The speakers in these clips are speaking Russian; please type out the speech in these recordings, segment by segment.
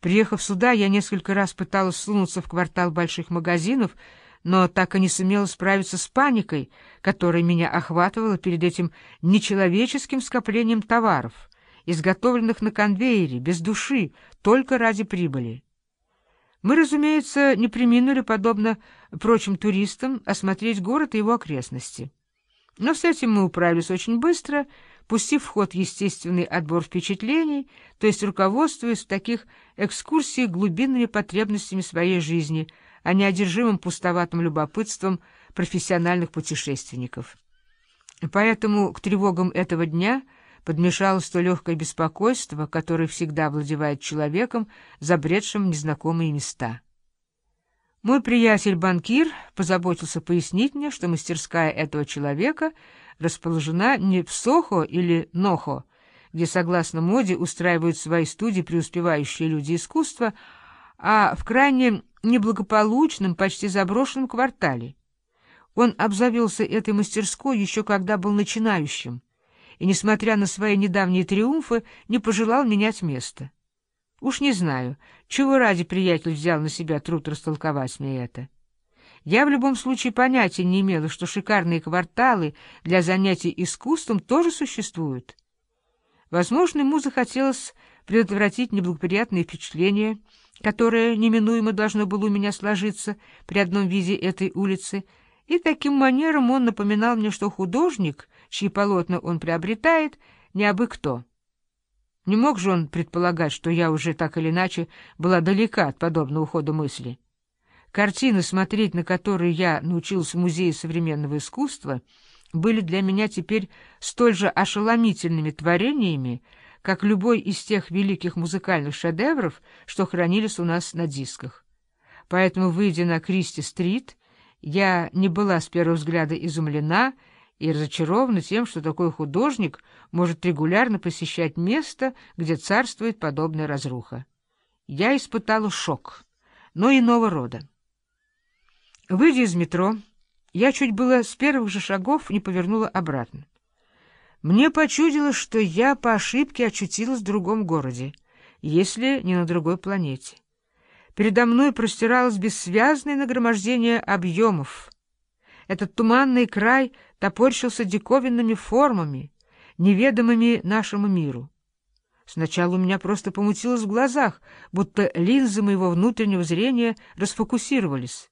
Приехав сюда, я несколько раз пыталась сунуться в квартал больших магазинов, но так и не сумела справиться с паникой, которая меня охватывала перед этим нечеловеческим скоплением товаров, изготовленных на конвейере, без души, только ради прибыли. Мы, разумеется, не приминули, подобно прочим туристам, осмотреть город и его окрестности. Но с этим мы управились очень быстро, пустив в ход естественный отбор впечатлений, то есть руководствуясь в таких экскурсиях глубинными потребностями своей жизни, а не одержимым пустоватым любопытством профессиональных путешественников. Поэтому к тревогам этого дня подмешалось то легкое беспокойство, которое всегда владевает человеком, забредшим в незнакомые места. Мой приятель-банкир позаботился пояснить мне, что мастерская этого человека расположена не в Сохо или Нохо, где, согласно моде, устраивают свои студии преуспевающие люди искусства, а в крайне неблагополучном, почти заброшенном квартале. Он обзавелся этой мастерской еще когда был начинающим, и, несмотря на свои недавние триумфы, не пожелал менять место. Уж не знаю, чего ради приятель взял на себя труд растолковать мне это. Я в любом случае понятия не имела, что шикарные кварталы для занятий искусством тоже существуют. Возможно, ему захотелось предотвратить неблагоприятные впечатления, которое неминуемо должно было у меня сложиться при одном виде этой улицы, и таким манером он напоминал мне, что художник, чьи полотна он приобретает, не абы кто. Не мог же он предполагать, что я уже так или иначе была далека от подобного хода мысли. Картины, смотреть на которые я научился в Музее современного искусства, были для меня теперь столь же ошеломительными творениями, как любой из тех великих музыкальных шедевров, что хранились у нас на дисках. Поэтому, выйдя на Кристи-стрит, я не была с первого взгляда изумлена и разочарована тем, что такой художник может регулярно посещать место, где царствует подобная разруха. Я испытала шок, но иного рода. Выйдя из метро, я чуть было с первых же шагов не повернула обратно. Мне почудилось, что я по ошибке очутилась в другом городе, если не на другой планете. Передо мной простиралось бессвязное нагромождение объемов. Этот туманный край топорщился диковинными формами, неведомыми нашему миру. Сначала у меня просто помутилось в глазах, будто линзы моего внутреннего зрения расфокусировались.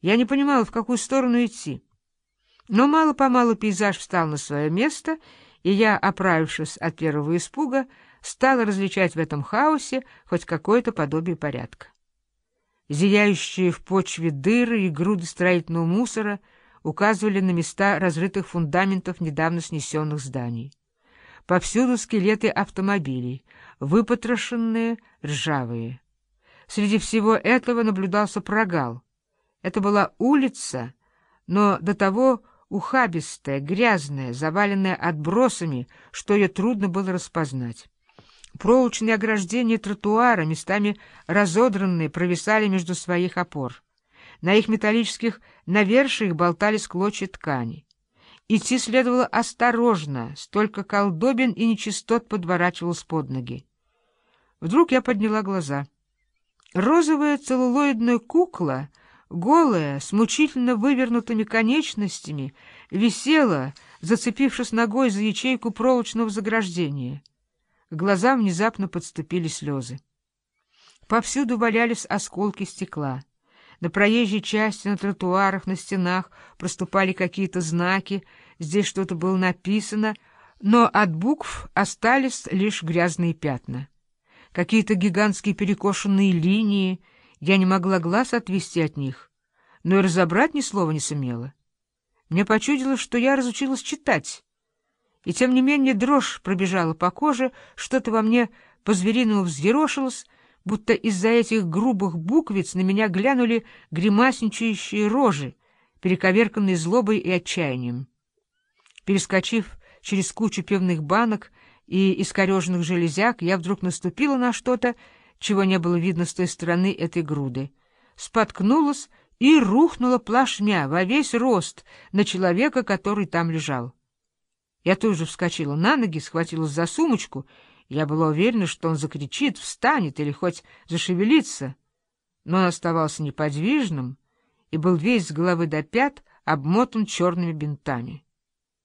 Я не понимала, в какую сторону идти. Но мало-помалу пейзаж встал на свое место, и я, оправившись от первого испуга, стала различать в этом хаосе хоть какое-то подобие порядка. Зияющие в почве дыры и груды строительного мусора указывали на места разрытых фундаментов недавно снесенных зданий. Повсюду скелеты автомобилей, выпотрошенные, ржавые. Среди всего этого наблюдался прогал. Это была улица, но до того ухабистая, грязная, заваленная отбросами, что ее трудно было распознать. Проволочные ограждения тротуара, местами разодранные, провисали между своих опор. На их металлических навершиях болтались клочья ткани. Идти следовало осторожно, столько колдобин и нечистот подворачивалось под ноги. Вдруг я подняла глаза. Розовая целлулоидная кукла, голая, с мучительно вывернутыми конечностями, висела, зацепившись ногой за ячейку проволочного заграждения. К глазам внезапно подступили слезы. Повсюду валялись осколки стекла. На проезжей части, на тротуарах, на стенах проступали какие-то знаки, здесь что-то было написано, но от букв остались лишь грязные пятна. Какие-то гигантские перекошенные линии, я не могла глаз отвести от них, но и разобрать ни слова не сумела. Мне почудилось, что я разучилась читать, и тем не менее дрожь пробежала по коже, что-то во мне по-звериному взъерошилось, будто из-за этих грубых буквиц на меня глянули гримасничающие рожи, перековерканные злобой и отчаянием. Перескочив через кучу пивных банок и искореженных железяк, я вдруг наступила на что-то, чего не было видно с той стороны этой груды, споткнулась и рухнула плашмя во весь рост на человека, который там лежал. Я тоже вскочила на ноги, схватилась за сумочку Я была уверена, что он закричит, встанет или хоть зашевелится, но он оставался неподвижным и был весь с головы до пят обмотан черными бинтами.